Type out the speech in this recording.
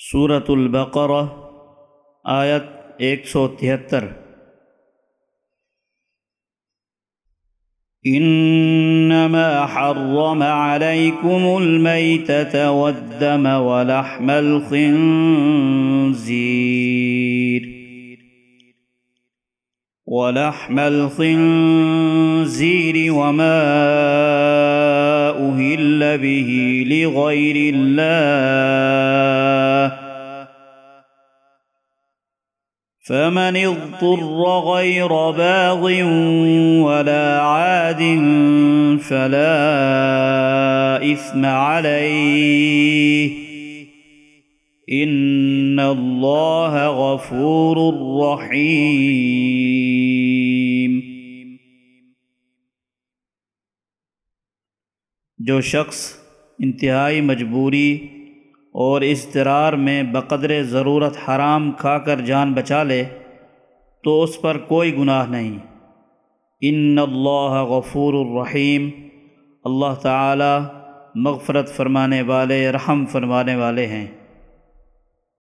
صورت البقرہ آیت ایک سو تہتر۔ انما حرم عليكم الميتة والدم ولحم الخنزير ولحم الخنزير وما أهل به لغير الله فمن اضطر غير باغ ولا عاد فلا إثم عليه. إن الله غفور رحيم. جو شخص انتہائی مجبوری اور اضطرار میں بقدر ضرورت حرام کھا کر جان بچا لے، تو اس پر کوئی گناہ نہیں۔ ان اللہ غفور الرحیم۔ اللہ تعالی مغفرت فرمانے والے، رحم فرمانے والے ہیں۔